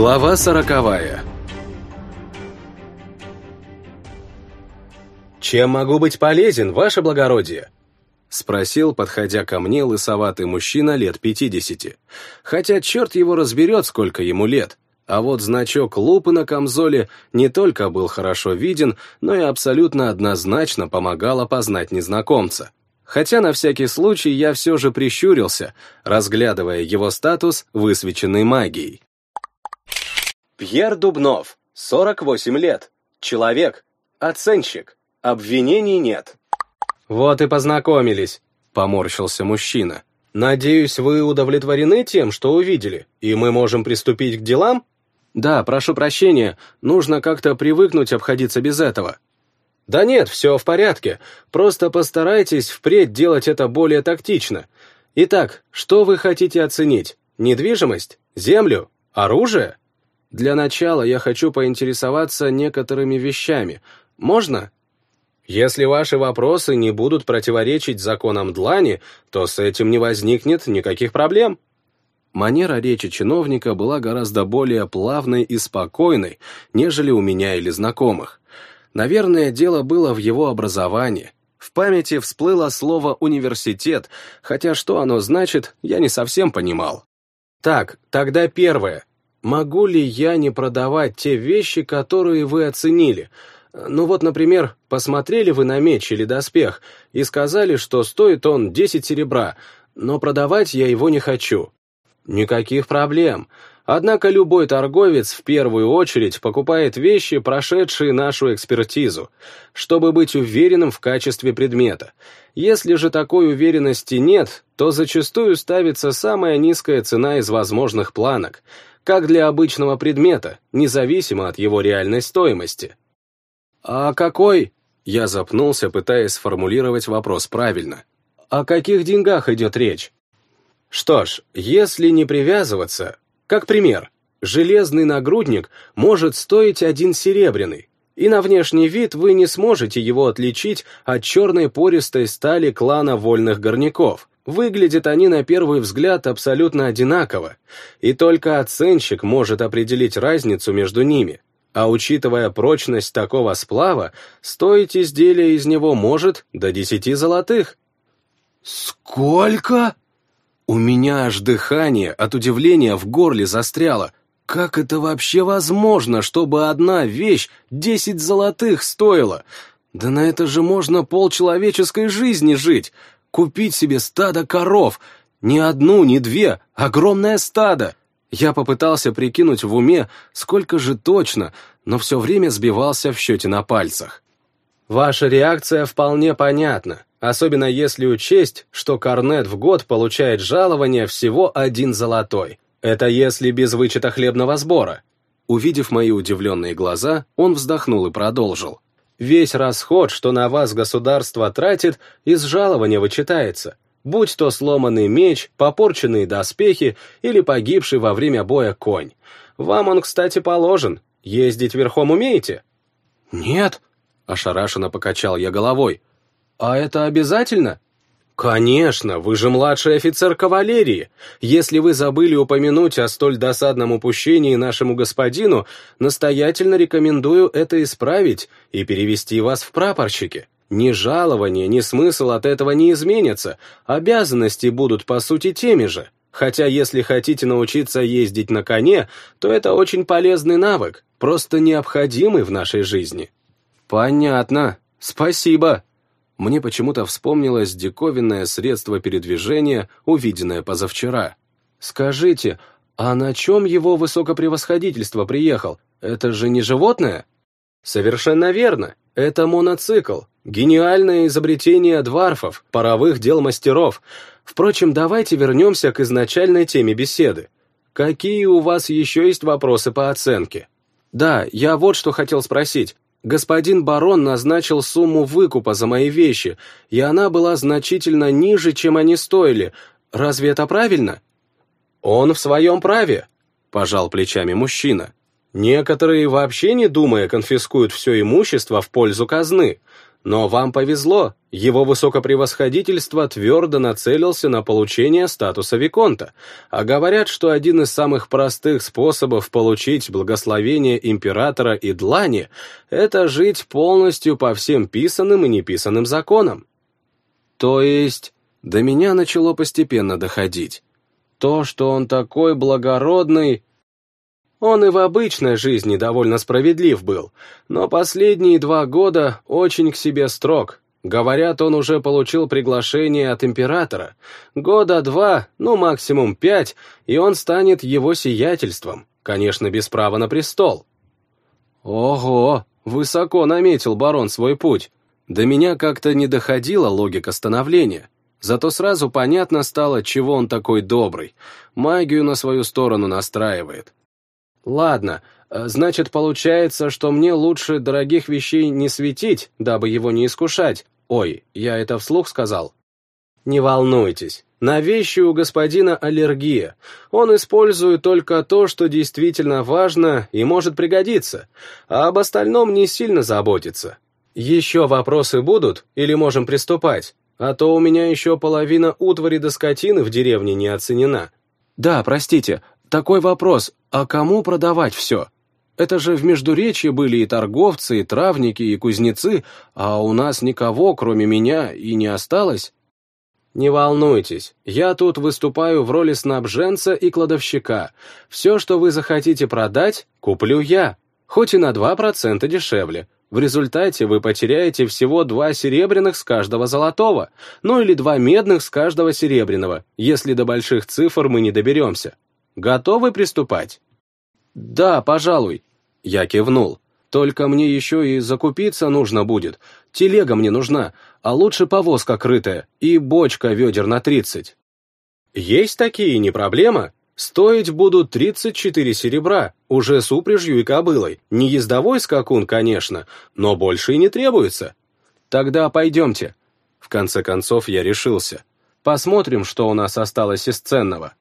Глава сороковая «Чем могу быть полезен, ваше благородие?» — спросил, подходя ко мне, лысоватый мужчина лет пятидесяти. Хотя черт его разберет, сколько ему лет. А вот значок лупы на камзоле не только был хорошо виден, но и абсолютно однозначно помогал опознать незнакомца. Хотя на всякий случай я все же прищурился, разглядывая его статус, высвеченный магией. Пьер Дубнов, 48 лет, человек, оценщик, обвинений нет. Вот и познакомились, поморщился мужчина. Надеюсь, вы удовлетворены тем, что увидели, и мы можем приступить к делам? Да, прошу прощения, нужно как-то привыкнуть обходиться без этого. Да нет, все в порядке, просто постарайтесь впредь делать это более тактично. Итак, что вы хотите оценить? Недвижимость? Землю? Оружие? Для начала я хочу поинтересоваться некоторыми вещами. Можно? Если ваши вопросы не будут противоречить законам Длани, то с этим не возникнет никаких проблем. Манера речи чиновника была гораздо более плавной и спокойной, нежели у меня или знакомых. Наверное, дело было в его образовании. В памяти всплыло слово «университет», хотя что оно значит, я не совсем понимал. Так, тогда первое могу ли я не продавать те вещи, которые вы оценили? Ну вот, например, посмотрели вы на меч или доспех и сказали, что стоит он 10 серебра, но продавать я его не хочу. Никаких проблем. Однако любой торговец в первую очередь покупает вещи, прошедшие нашу экспертизу, чтобы быть уверенным в качестве предмета. Если же такой уверенности нет, то зачастую ставится самая низкая цена из возможных планок – как для обычного предмета, независимо от его реальной стоимости. «А какой?» Я запнулся, пытаясь сформулировать вопрос правильно. «О каких деньгах идет речь?» Что ж, если не привязываться, как пример, железный нагрудник может стоить один серебряный, и на внешний вид вы не сможете его отличить от черной пористой стали клана вольных горняков. Выглядят они на первый взгляд абсолютно одинаково, и только оценщик может определить разницу между ними. А учитывая прочность такого сплава, стоить изделие из него может до десяти золотых. «Сколько?» У меня аж дыхание от удивления в горле застряло. Как это вообще возможно, чтобы одна вещь десять золотых стоила? Да на это же можно полчеловеческой жизни жить купить себе стадо коров. Не одну, не две, огромное стадо. Я попытался прикинуть в уме, сколько же точно, но все время сбивался в счете на пальцах. Ваша реакция вполне понятна, особенно если учесть, что Корнет в год получает жалование всего один золотой. Это если без вычета хлебного сбора. Увидев мои удивленные глаза, он вздохнул и продолжил. Весь расход, что на вас государство тратит, из жалования вычитается, будь то сломанный меч, попорченные доспехи или погибший во время боя конь. Вам он, кстати, положен. Ездить верхом умеете? Нет, ошарашенно покачал я головой. А это обязательно? «Конечно, вы же младший офицер кавалерии. Если вы забыли упомянуть о столь досадном упущении нашему господину, настоятельно рекомендую это исправить и перевести вас в прапорщики. Ни жалование, ни смысл от этого не изменятся, обязанности будут по сути теми же. Хотя если хотите научиться ездить на коне, то это очень полезный навык, просто необходимый в нашей жизни». «Понятно. Спасибо», мне почему-то вспомнилось диковинное средство передвижения, увиденное позавчера. «Скажите, а на чем его высокопревосходительство приехал? Это же не животное?» «Совершенно верно. Это моноцикл. Гениальное изобретение дварфов, паровых дел мастеров. Впрочем, давайте вернемся к изначальной теме беседы. Какие у вас еще есть вопросы по оценке?» «Да, я вот что хотел спросить. Господин барон назначил сумму выкупа за мои вещи, и она была значительно ниже, чем они стоили. Разве это правильно? Он в своем праве, пожал плечами мужчина. Некоторые вообще не думая конфискуют все имущество в пользу казны. Но вам повезло, его высокопревосходительство твердо нацелился на получение статуса Виконта, а говорят, что один из самых простых способов получить благословение императора и длани — это жить полностью по всем писанным и неписанным законам. То есть, до меня начало постепенно доходить. То, что он такой благородный, он и в обычной жизни довольно справедлив был, но последние два года очень к себе строг. Говорят, он уже получил приглашение от императора. Года два, ну максимум пять, и он станет его сиятельством, конечно, без права на престол. Ого, высоко наметил барон свой путь. До меня как-то не доходила логика становления. Зато сразу понятно стало, чего он такой добрый. Магию на свою сторону настраивает. Ладно, э, значит, получается, что мне лучше дорогих вещей не светить, дабы его не искушать. Ой, я это вслух сказал? Не волнуйтесь, на вещи у господина аллергия. Он использует только то, что действительно важно и может пригодиться, а об остальном не сильно заботится. Еще вопросы будут или можем приступать? А то у меня еще половина утвари до скотины в деревне не оценена. Да, простите, такой вопрос, а кому продавать все? Это же в Междуречье были и торговцы, и травники, и кузнецы, а у нас никого, кроме меня, и не осталось. Не волнуйтесь, я тут выступаю в роли снабженца и кладовщика. Все, что вы захотите продать, куплю я, хоть и на 2% дешевле. В результате вы потеряете всего два серебряных с каждого золотого, ну или два медных с каждого серебряного, если до больших цифр мы не доберемся. Готовы приступать?» «Да, пожалуй». Я кивнул. «Только мне еще и закупиться нужно будет. Телега мне нужна, а лучше повозка крытая и бочка ведер на тридцать». «Есть такие, не проблема. Стоить будут 34 серебра, уже с упряжью и кобылой. Не ездовой скакун, конечно, но больше и не требуется. Тогда пойдемте». В конце концов я решился. Посмотрим, что у нас осталось из ценного.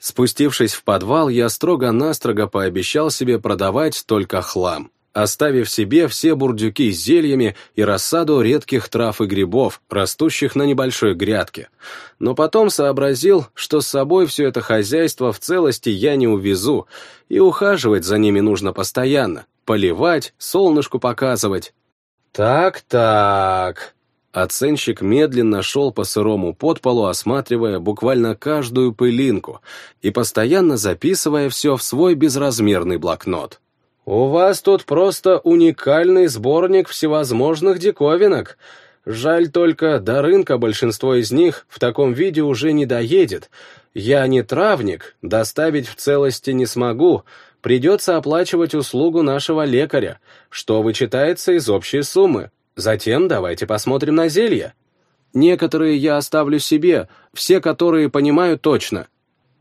Спустившись в подвал, я строго-настрого пообещал себе продавать только хлам, оставив себе все бурдюки с зельями и рассаду редких трав и грибов, растущих на небольшой грядке. Но потом сообразил, что с собой все это хозяйство в целости я не увезу, и ухаживать за ними нужно постоянно, поливать, солнышку показывать. «Так-так», Оценщик медленно шел по сырому подполу, осматривая буквально каждую пылинку и постоянно записывая все в свой безразмерный блокнот. «У вас тут просто уникальный сборник всевозможных диковинок. Жаль только, до рынка большинство из них в таком виде уже не доедет. Я не травник, доставить в целости не смогу, придется оплачивать услугу нашего лекаря, что вычитается из общей суммы. Затем давайте посмотрим на зелья. Некоторые я оставлю себе, все которые понимаю точно.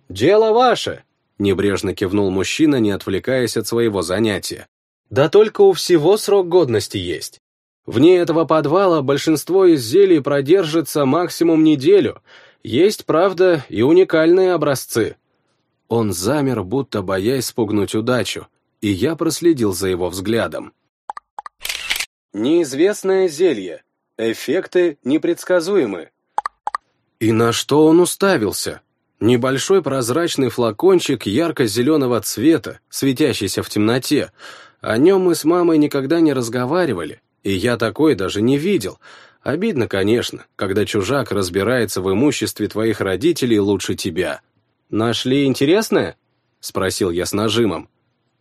Дело ваше, небрежно кивнул мужчина, не отвлекаясь от своего занятия. Да только у всего срок годности есть. Вне этого подвала большинство из зелий продержится максимум неделю. Есть, правда, и уникальные образцы. Он замер, будто боясь спугнуть удачу, и я проследил за его взглядом. Неизвестное зелье. Эффекты непредсказуемы. И на что он уставился? Небольшой прозрачный флакончик ярко-зеленого цвета, светящийся в темноте. О нем мы с мамой никогда не разговаривали, и я такой даже не видел. Обидно, конечно, когда чужак разбирается в имуществе твоих родителей лучше тебя. «Нашли интересное?» — спросил я с нажимом.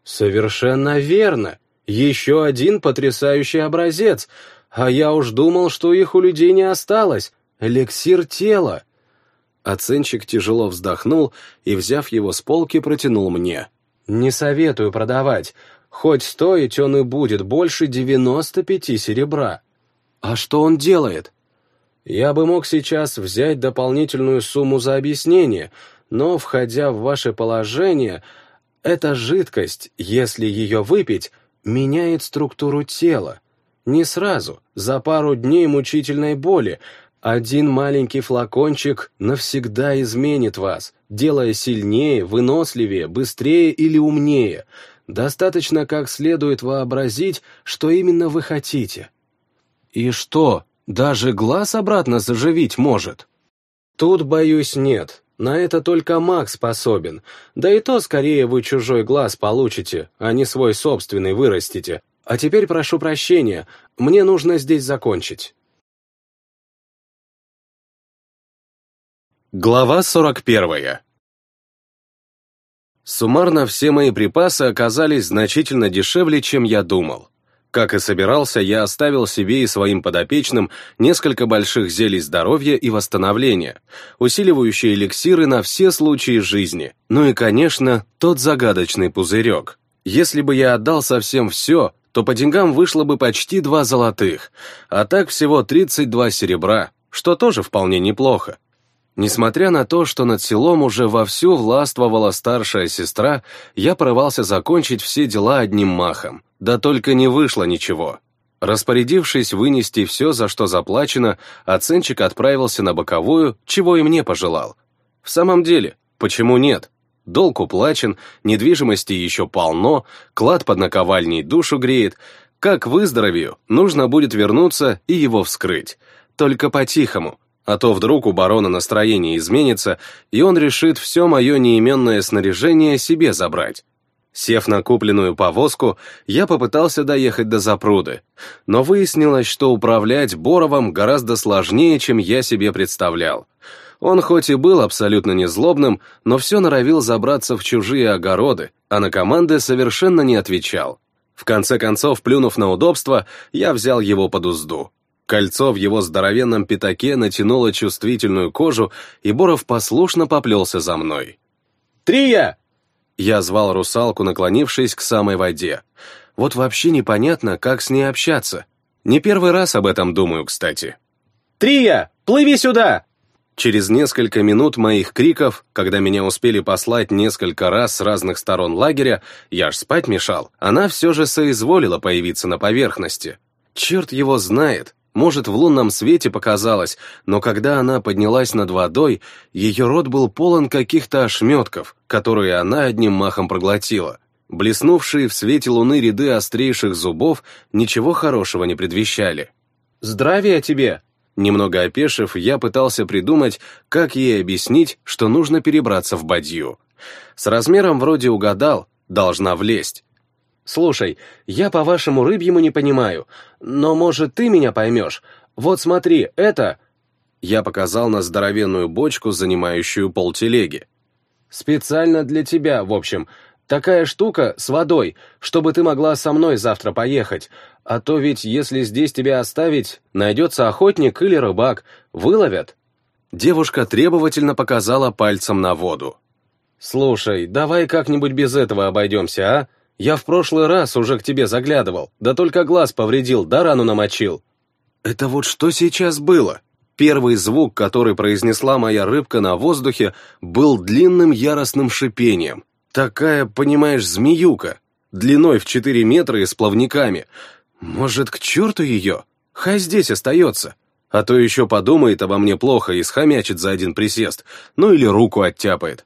«Совершенно верно. Еще один потрясающий образец, а я уж думал, что их у людей не осталось. Эликсир тела. Оценщик тяжело вздохнул и, взяв его с полки, протянул мне. «Не советую продавать. Хоть стоить он и будет больше 95 серебра». «А что он делает?» «Я бы мог сейчас взять дополнительную сумму за объяснение, но, входя в ваше положение, эта жидкость, если ее выпить, меняет структуру тела. Не сразу, за пару дней мучительной боли. Один маленький флакончик навсегда изменит вас, делая сильнее, выносливее, быстрее или умнее. Достаточно как следует вообразить, что именно вы хотите. И что, даже глаз обратно заживить может? Тут, боюсь, нет. На это только маг способен. Да и то скорее вы чужой глаз получите, а не свой собственный вырастите. А теперь прошу прощения, мне нужно здесь закончить. Глава 41 Суммарно все мои припасы оказались значительно дешевле, чем я думал. Как и собирался, я оставил себе и своим подопечным несколько больших зелий здоровья и восстановления, усиливающие эликсиры на все случаи жизни, ну и, конечно, тот загадочный пузырек. Если бы я отдал совсем все, то по деньгам вышло бы почти два золотых, а так всего 32 серебра, что тоже вполне неплохо. Несмотря на то, что над селом уже вовсю властвовала старшая сестра, я порывался закончить все дела одним махом. Да только не вышло ничего. Распорядившись вынести все, за что заплачено, оценщик отправился на боковую, чего и мне пожелал. В самом деле, почему нет? Долг уплачен, недвижимости еще полно, клад под наковальней душу греет. Как выздоровею, нужно будет вернуться и его вскрыть. Только по-тихому, а то вдруг у барона настроение изменится, и он решит все мое неименное снаряжение себе забрать. Сев на купленную повозку, я попытался доехать до запруды, но выяснилось, что управлять Боровым гораздо сложнее, чем я себе представлял. Он хоть и был абсолютно незлобным, но все норовил забраться в чужие огороды, а на команды совершенно не отвечал. В конце концов, плюнув на удобство, я взял его под узду. Кольцо в его здоровенном пятаке натянуло чувствительную кожу, и Боров послушно поплелся за мной. «Трия!» Я звал русалку, наклонившись к самой воде. Вот вообще непонятно, как с ней общаться. Не первый раз об этом думаю, кстати. «Трия, плыви сюда!» Через несколько минут моих криков, когда меня успели послать несколько раз с разных сторон лагеря, я ж спать мешал, она все же соизволила появиться на поверхности. Черт его знает, может, в лунном свете показалось, но когда она поднялась над водой, ее рот был полон каких-то ошметков, которые она одним махом проглотила. Блеснувшие в свете луны ряды острейших зубов ничего хорошего не предвещали. «Здравия тебе!» Немного опешив, я пытался придумать, как ей объяснить, что нужно перебраться в бадью. С размером вроде угадал, должна влезть. «Слушай, я по-вашему рыбьему не понимаю, но, может, ты меня поймешь? Вот смотри, это...» Я показал на здоровенную бочку, занимающую полтелеги. «Специально для тебя, в общем. Такая штука с водой, чтобы ты могла со мной завтра поехать. А то ведь, если здесь тебя оставить, найдется охотник или рыбак. Выловят». Девушка требовательно показала пальцем на воду. «Слушай, давай как-нибудь без этого обойдемся, а? Я в прошлый раз уже к тебе заглядывал, да только глаз повредил, да рану намочил». Это вот что сейчас было? Первый звук, который произнесла моя рыбка на воздухе, был длинным яростным шипением. Такая, понимаешь, змеюка, длиной в 4 метра и с плавниками. Может, к черту ее? Хай здесь остается. А то еще подумает обо мне плохо и схомячит за один присест, ну или руку оттяпает.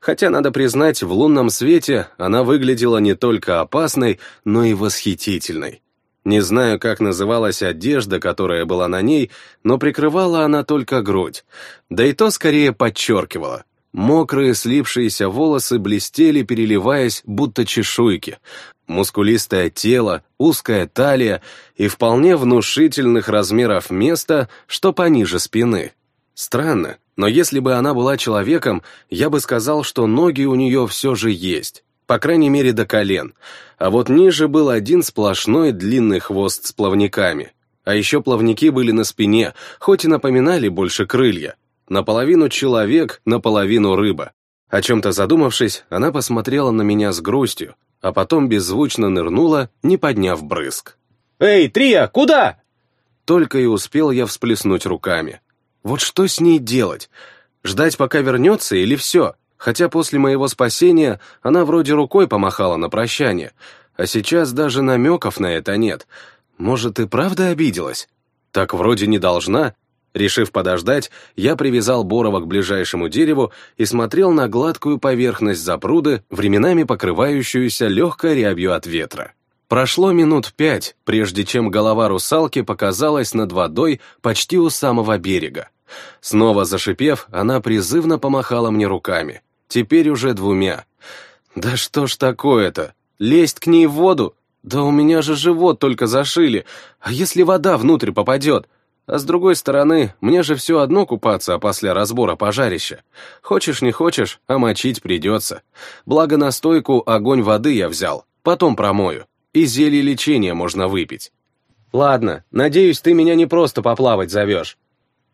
Хотя, надо признать, в лунном свете она выглядела не только опасной, но и восхитительной. Не знаю, как называлась одежда, которая была на ней, но прикрывала она только грудь, да и то скорее подчеркивала. Мокрые слипшиеся волосы блестели, переливаясь, будто чешуйки, мускулистое тело, узкая талия и вполне внушительных размеров место, что пониже спины. Странно, но если бы она была человеком, я бы сказал, что ноги у нее все же есть, по крайней мере до колен, а вот ниже был один сплошной длинный хвост с плавниками. А еще плавники были на спине, хоть и напоминали больше крылья. Наполовину человек, наполовину рыба. О чем-то задумавшись, она посмотрела на меня с грустью, а потом беззвучно нырнула, не подняв брызг. «Эй, Трия, куда?» Только и успел я всплеснуть руками. Вот что с ней делать? Ждать, пока вернется, или все? Хотя после моего спасения она вроде рукой помахала на прощание, а сейчас даже намеков на это нет. Может, и правда обиделась? Так вроде не должна, Решив подождать, я привязал Борова к ближайшему дереву и смотрел на гладкую поверхность запруды, временами покрывающуюся легкой рябью от ветра. Прошло минут пять, прежде чем голова русалки показалась над водой почти у самого берега. Снова зашипев, она призывно помахала мне руками. Теперь уже двумя. «Да что ж такое-то? Лезть к ней в воду? Да у меня же живот только зашили. А если вода внутрь попадет? А с другой стороны, мне же все одно купаться после разбора пожарища. Хочешь не хочешь, а мочить придется. Благо на стойку огонь воды я взял, потом промою и зелье лечения можно выпить. Ладно, надеюсь, ты меня не просто поплавать зовешь.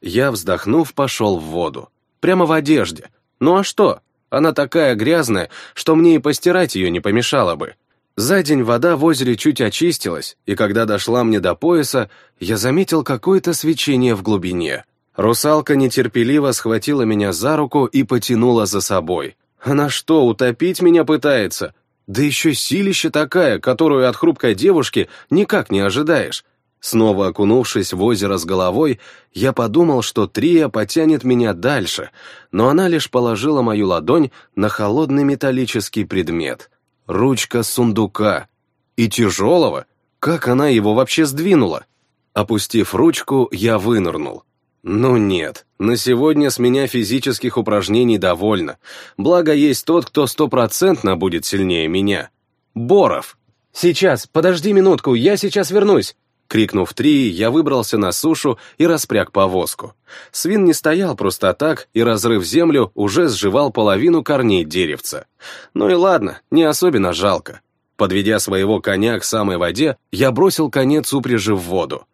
Я, вздохнув, пошел в воду. Прямо в одежде. Ну а что? Она такая грязная, что мне и постирать ее не помешало бы. За день вода в озере чуть очистилась, и когда дошла мне до пояса, я заметил какое-то свечение в глубине. Русалка нетерпеливо схватила меня за руку и потянула за собой. Она что, утопить меня пытается? Да еще силища такая, которую от хрупкой девушки никак не ожидаешь. Снова окунувшись в озеро с головой, я подумал, что Трия потянет меня дальше, но она лишь положила мою ладонь на холодный металлический предмет. Ручка сундука. И тяжелого. Как она его вообще сдвинула? Опустив ручку, я вынырнул. Ну нет, на сегодня с меня физических упражнений довольно. Благо есть тот, кто стопроцентно будет сильнее меня. Боров. «Сейчас, подожди минутку, я сейчас вернусь!» Крикнув три, я выбрался на сушу и распряг повозку. Свин не стоял просто так, и, разрыв землю, уже сживал половину корней деревца. Ну и ладно, не особенно жалко. Подведя своего коня к самой воде, я бросил конец упряжи в воду.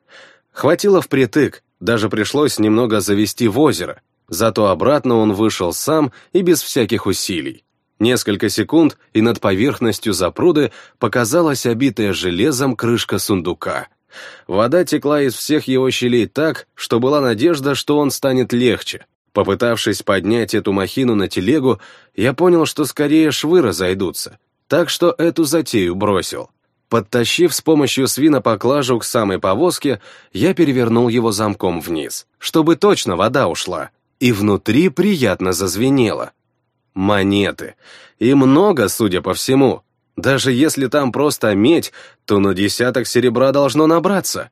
Хватило впритык, даже пришлось немного завести в озеро, зато обратно он вышел сам и без всяких усилий. Несколько секунд, и над поверхностью запруды показалась обитая железом крышка сундука. Вода текла из всех его щелей так, что была надежда, что он станет легче. Попытавшись поднять эту махину на телегу, я понял, что скорее швы разойдутся, так что эту затею бросил. Подтащив с помощью свина поклажу к самой повозке, я перевернул его замком вниз, чтобы точно вода ушла, и внутри приятно зазвенело. Монеты. И много, судя по всему. Даже если там просто медь, то на десяток серебра должно набраться.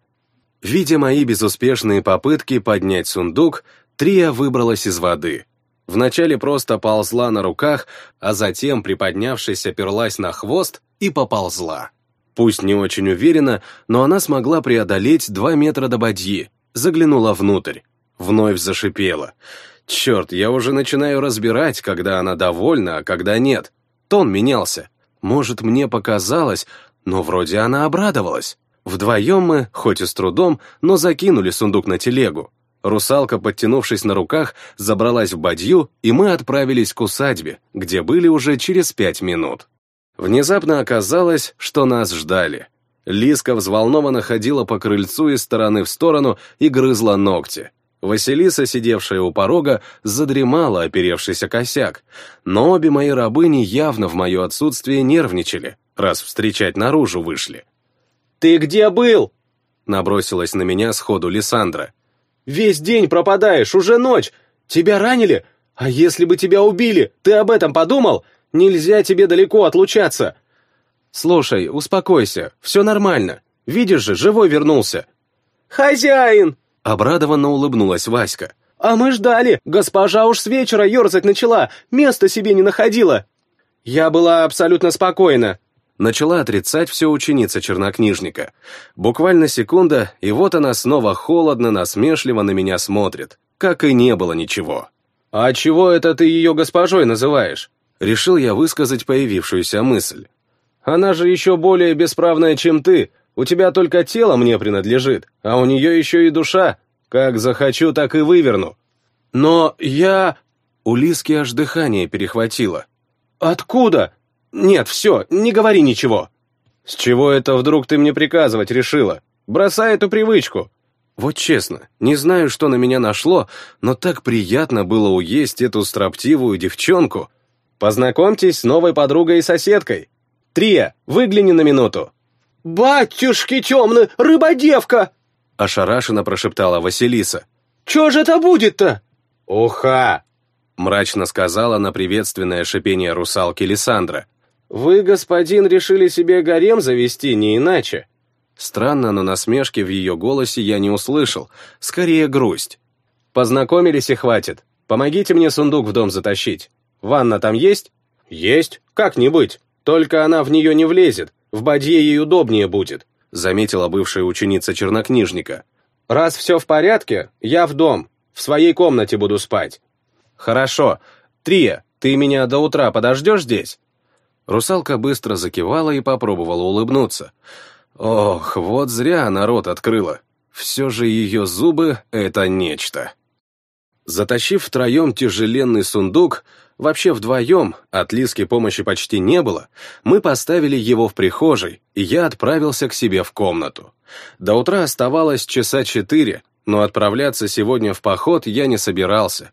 Видя мои безуспешные попытки поднять сундук, Трия выбралась из воды. Вначале просто ползла на руках, а затем, приподнявшись, оперлась на хвост и поползла. Пусть не очень уверенно, но она смогла преодолеть два метра до бадьи, заглянула внутрь, вновь зашипела. Черт, я уже начинаю разбирать, когда она довольна, а когда нет. Тон менялся. Может, мне показалось, но вроде она обрадовалась. Вдвоем мы, хоть и с трудом, но закинули сундук на телегу. Русалка, подтянувшись на руках, забралась в бадью, и мы отправились к усадьбе, где были уже через пять минут. Внезапно оказалось, что нас ждали. Лиска взволнованно ходила по крыльцу из стороны в сторону и грызла ногти. Василиса, сидевшая у порога, задремала, оперевшийся косяк, но обе мои рабыни явно в мое отсутствие нервничали, раз встречать наружу вышли. «Ты где был?» набросилась на меня сходу Лиссандра. «Весь день пропадаешь, уже ночь! Тебя ранили? А если бы тебя убили, ты об этом подумал? Нельзя тебе далеко отлучаться!» «Слушай, успокойся, все нормально. Видишь же, живой вернулся». «Хозяин!» — обрадованно улыбнулась Васька. «А мы ждали! Госпожа уж с вечера ерзать начала, места себе не находила!» «Я была абсолютно спокойна», начала отрицать все ученица чернокнижника. Буквально секунда, и вот она снова холодно, насмешливо на меня смотрит, как и не было ничего. «А чего это ты ее госпожой называешь?» Решил я высказать появившуюся мысль. «Она же еще более бесправная, чем ты. У тебя только тело мне принадлежит, а у нее еще и душа. Как захочу, так и выверну». «Но я...» У Лиски аж дыхание перехватило. «Откуда? Нет, все, не говори ничего». «С чего это вдруг ты мне приказывать решила? Бросай эту привычку». Вот честно, не знаю, что на меня нашло, но так приятно было уесть эту строптивую девчонку. Познакомьтесь с новой подругой и соседкой. Трия, выгляни на минуту». «Батюшки темны, рыбодевка!» Ошарашенно прошептала Василиса. «Чё же это будет-то?» «Уха!» Мрачно сказала на приветственное шипение русалки Лиссандра. «Вы, господин, решили себе гарем завести, не иначе?» Странно, но насмешки в ее голосе я не услышал, скорее грусть. «Познакомились и хватит. Помогите мне сундук в дом затащить. Ванна там есть?» «Есть. Как не быть. Только она в нее не влезет. В бадье ей удобнее будет», заметила бывшая ученица чернокнижника. «Раз все в порядке, я в дом. В своей комнате буду спать». «Хорошо. Трия, ты меня до утра подождешь здесь?» Русалка быстро закивала и попробовала улыбнуться. Ох, вот зря она рот открыла. Все же ее зубы — это нечто. Затащив втроем тяжеленный сундук, вообще вдвоем, от Лиски помощи почти не было, мы поставили его в прихожей, и я отправился к себе в комнату. До утра оставалось часа четыре, но отправляться сегодня в поход я не собирался.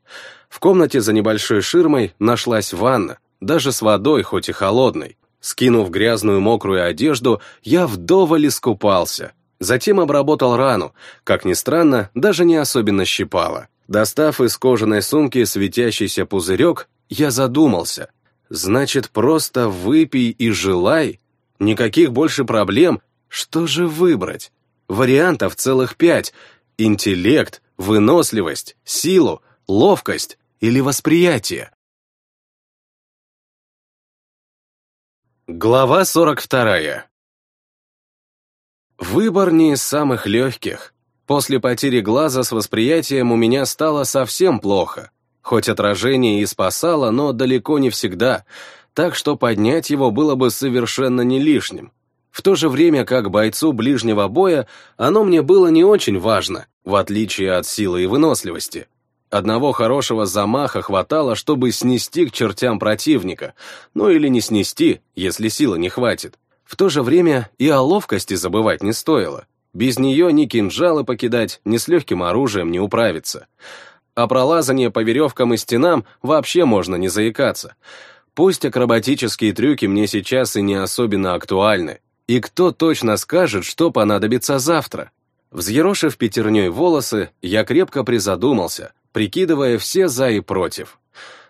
В комнате за небольшой ширмой нашлась ванна, даже с водой, хоть и холодной. Скинув грязную мокрую одежду, я вдоволь искупался. Затем обработал рану, как ни странно, даже не особенно щипало. Достав из кожаной сумки светящийся пузырек, я задумался. Значит, просто выпей и желай? Никаких больше проблем. Что же выбрать? Вариантов целых пять. Интеллект, выносливость, силу, ловкость или восприятие. Глава 42. Выбор не из самых легких. После потери глаза с восприятием у меня стало совсем плохо. Хоть отражение и спасало, но далеко не всегда, так что поднять его было бы совершенно не лишним. В то же время, как бойцу ближнего боя, оно мне было не очень важно, в отличие от силы и выносливости. Одного хорошего замаха хватало, чтобы снести к чертям противника, ну или не снести, если силы не хватит. В то же время и о ловкости забывать не стоило. Без нее ни кинжалы покидать, ни с легким оружием не управиться. А пролазание по веревкам и стенам вообще можно не заикаться. Пусть акробатические трюки мне сейчас и не особенно актуальны. И кто точно скажет, что понадобится завтра? Взъерошив пятерней волосы, я крепко призадумался, прикидывая все за и против.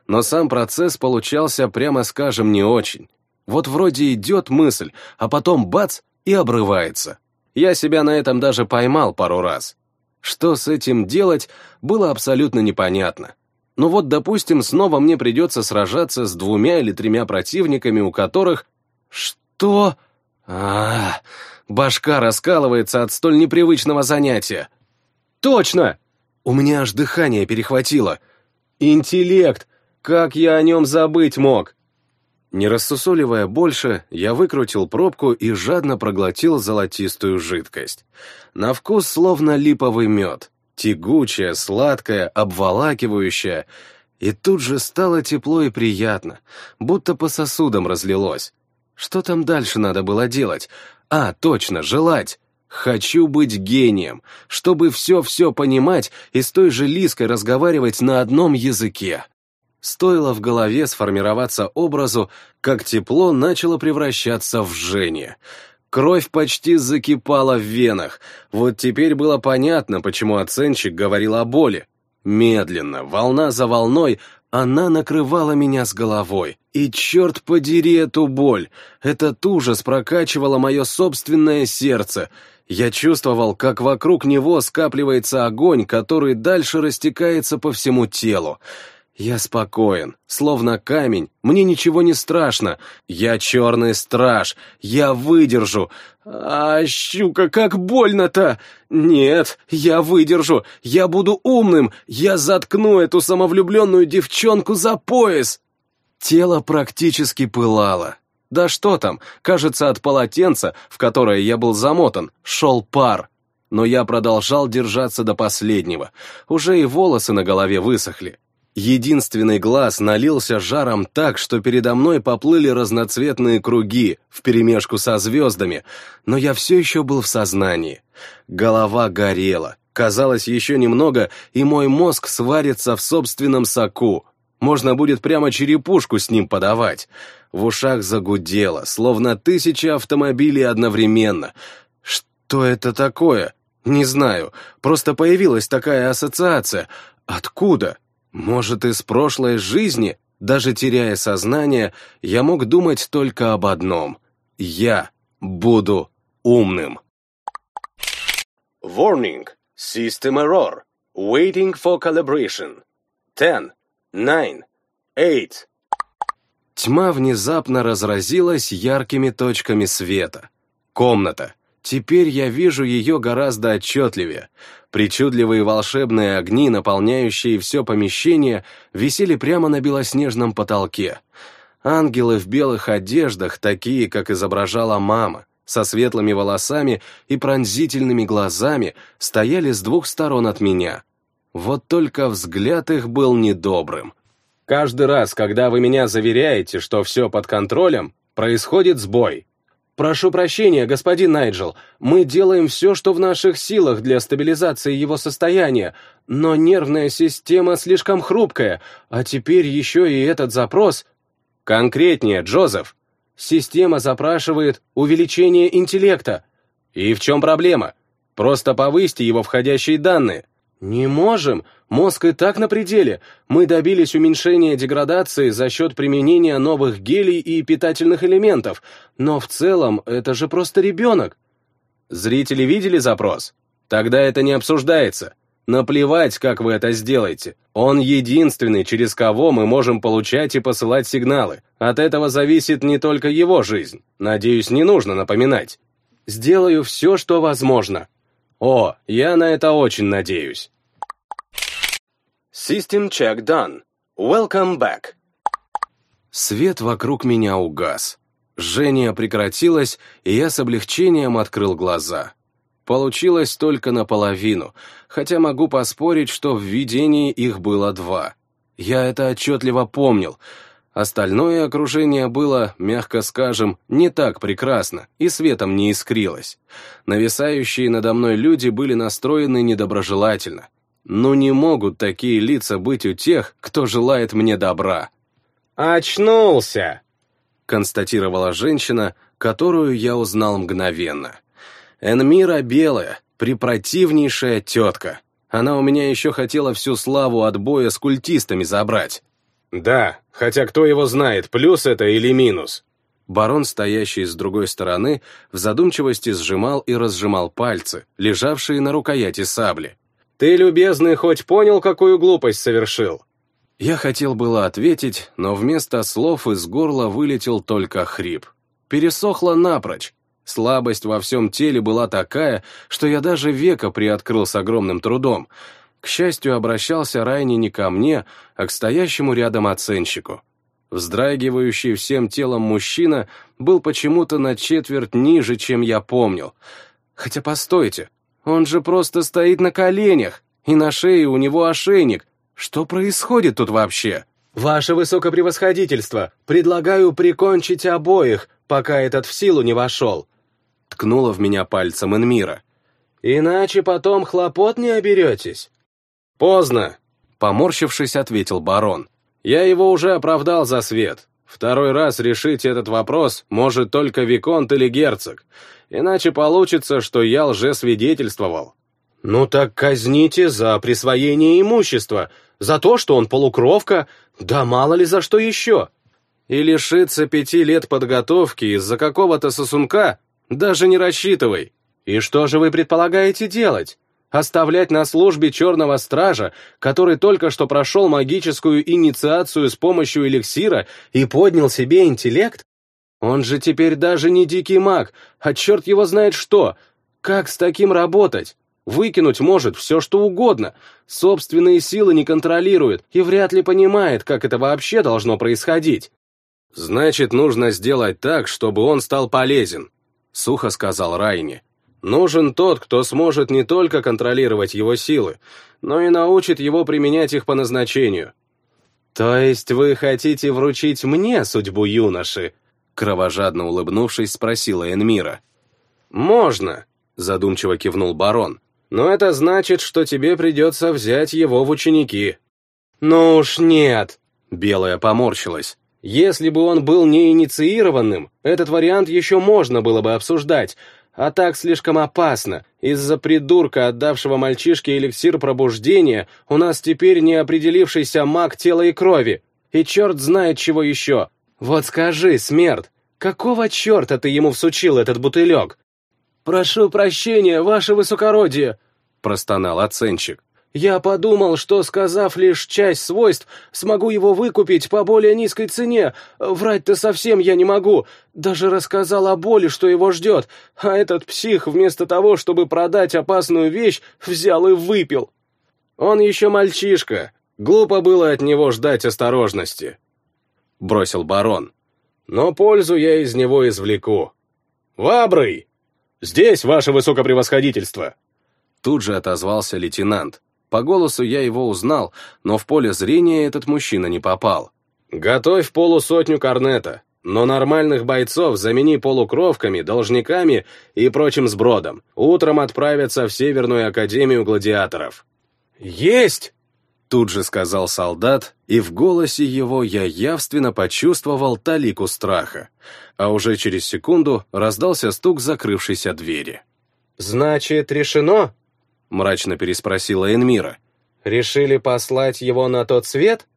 Но сам процесс получался, прямо скажем, не очень. Вот вроде идет мысль, а потом бац и обрывается. Я себя на этом даже поймал пару раз. Что с этим делать, было абсолютно непонятно. Ну вот, допустим, снова мне придется сражаться с двумя или тремя противниками, у которых... Что? А, -а, -а башка раскалывается от столь непривычного занятия. Точно! У меня аж дыхание перехватило. Интеллект! Как я о нем забыть мог? Не рассусоливая больше, я выкрутил пробку и жадно проглотил золотистую жидкость. На вкус словно липовый мед. Тягучая, сладкая, обволакивающая. И тут же стало тепло и приятно, будто по сосудам разлилось. Что там дальше надо было делать? А, точно, желать. Хочу быть гением, чтобы все-все понимать и с той же Лиской разговаривать на одном языке. Стоило в голове сформироваться образу, как тепло начало превращаться в жжение. Кровь почти закипала в венах. Вот теперь было понятно, почему оценщик говорил о боли. Медленно, волна за волной, она накрывала меня с головой. И черт подери эту боль! Этот ужас прокачивало мое собственное сердце. Я чувствовал, как вокруг него скапливается огонь, который дальше растекается по всему телу. Я спокоен, словно камень, мне ничего не страшно. Я черный страж, я выдержу. А, щука, как больно-то! Нет, я выдержу, я буду умным, я заткну эту самовлюбленную девчонку за пояс. Тело практически пылало. Да что там, кажется, от полотенца, в которое я был замотан, шел пар. Но я продолжал держаться до последнего. Уже и волосы на голове высохли. Единственный глаз налился жаром так, что передо мной поплыли разноцветные круги вперемешку со звездами, но я все еще был в сознании. Голова горела. Казалось, еще немного, и мой мозг сварится в собственном соку. Можно будет прямо черепушку с ним подавать. В ушах загудело, словно тысячи автомобилей одновременно. Что это такое? Не знаю, просто появилась такая ассоциация. Откуда? Может, из прошлой жизни? Даже теряя сознание, я мог думать только об одном. Я буду умным. Warning. System error. Waiting for calibration. Ten, nine, eight. Тьма внезапно разразилась яркими точками света. Комната. Теперь я вижу ее гораздо отчетливее. Причудливые волшебные огни, наполняющие все помещение, висели прямо на белоснежном потолке. Ангелы в белых одеждах, такие, как изображала мама, со светлыми волосами и пронзительными глазами, стояли с двух сторон от меня. Вот только взгляд их был недобрым. Каждый раз, когда вы меня заверяете, что все под контролем, происходит сбой. «Прошу прощения, господин Найджел, мы делаем все, что в наших силах для стабилизации его состояния, но нервная система слишком хрупкая, а теперь еще и этот запрос...» «Конкретнее, Джозеф!» «Система запрашивает увеличение интеллекта». «И в чем проблема? Просто повысьте его входящие данные». «Не можем. Мозг и так на пределе. Мы добились уменьшения деградации за счет применения новых гелей и питательных элементов. Но в целом это же просто ребенок». Зрители видели запрос? Тогда это не обсуждается. Наплевать, как вы это сделаете. Он единственный, через кого мы можем получать и посылать сигналы. От этого зависит не только его жизнь. Надеюсь, не нужно напоминать. Сделаю все, что возможно. О, я на это очень надеюсь. System check done. Welcome back. Свет вокруг меня угас. Жжение прекратилось, и я с облегчением открыл глаза. Получилось только наполовину, хотя могу поспорить, что в видении их было два. Я это отчетливо помнил — Остальное окружение было, мягко скажем, не так прекрасно и светом не искрилось. Нависающие надо мной люди были настроены недоброжелательно. Но не могут такие лица быть у тех, кто желает мне добра. «Очнулся!» — констатировала женщина, которую я узнал мгновенно. Энмира Белая, препротивнейшая тетка. Она у меня еще хотела всю славу от боя с культистами забрать. «Да, хотя кто его знает, плюс это или минус?» Барон, стоящий с другой стороны, в задумчивости сжимал и разжимал пальцы, лежавшие на рукояти сабли. «Ты, любезный, хоть понял, какую глупость совершил?» Я хотел было ответить, но вместо слов из горла вылетел только хрип. Пересохло напрочь. Слабость во всем теле была такая, что я даже века приоткрыл с огромным трудом, к счастью, обращался Райни не ко мне, а к стоящему рядом оценщику. Вздрагивающий всем телом мужчина был почему-то на четверть ниже, чем я помнил. Хотя постойте, он же просто стоит на коленях, и на шее у него ошейник. Что происходит тут вообще? «Ваше высокопревосходительство, предлагаю прикончить обоих, пока этот в силу не вошел», ткнула в меня пальцем Энмира. «Иначе потом хлопот не оберетесь». «Поздно», — поморщившись, ответил барон. «Я его уже оправдал за свет. Второй раз решить этот вопрос может только Виконт или Герцог, иначе получится, что я лжесвидетельствовал». «Ну так казните за присвоение имущества, за то, что он полукровка, да мало ли за что еще». И лишиться пяти лет подготовки из-за какого-то сосунка даже не рассчитывай. И что же вы предполагаете делать? Оставлять на службе черного стража, который только что прошел магическую инициацию с помощью эликсира и поднял себе интеллект? Он же теперь даже не дикий маг, а черт его знает что. Как с таким работать? Выкинуть может все, что угодно. Собственные силы не контролирует и вряд ли понимает, как это вообще должно происходить. «Значит, нужно сделать так, чтобы он стал полезен», — сухо сказал Райни. Нужен тот, кто сможет не только контролировать его силы, но и научит его применять их по назначению. «То есть вы хотите вручить мне судьбу юноши?» Кровожадно улыбнувшись, спросила Энмира. «Можно», — задумчиво кивнул барон. «Но это значит, что тебе придется взять его в ученики». «Ну уж нет», — Белая поморщилась. «Если бы он был неинициированным, этот вариант еще можно было бы обсуждать, а так слишком опасно. Из-за придурка, отдавшего мальчишке эликсир пробуждения, у нас теперь неопределившийся маг тела и крови. И черт знает чего еще. Вот скажи, смерть, какого черта ты ему всучил этот бутылек? «Прошу прощения, ваше высокородие», — простонал оценщик. «Я подумал, что, сказав лишь часть свойств, смогу его выкупить по более низкой цене. Врать-то совсем я не могу. Даже рассказал о боли, что его ждет. А этот псих, вместо того, чтобы продать опасную вещь, взял и выпил. Он еще мальчишка. Глупо было от него ждать осторожности», — бросил барон. «Но пользу я из него извлеку. Вабрый!» «Здесь, ваше высокопревосходительство!» Тут же отозвался лейтенант. По голосу я его узнал, но в поле зрения этот мужчина не попал. «Готовь полусотню корнета, но нормальных бойцов замени полукровками, должниками и прочим сбродом. Утром отправятся в Северную Академию Гладиаторов». «Есть!» Тут же сказал солдат, и в голосе его я явственно почувствовал талику страха. А уже через секунду раздался стук закрывшейся двери. «Значит, решено?» — мрачно переспросила Энмира. «Решили послать его на тот свет?»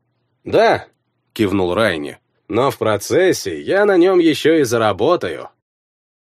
«Да», — кивнул Райни. «Но в процессе я на нем еще и заработаю».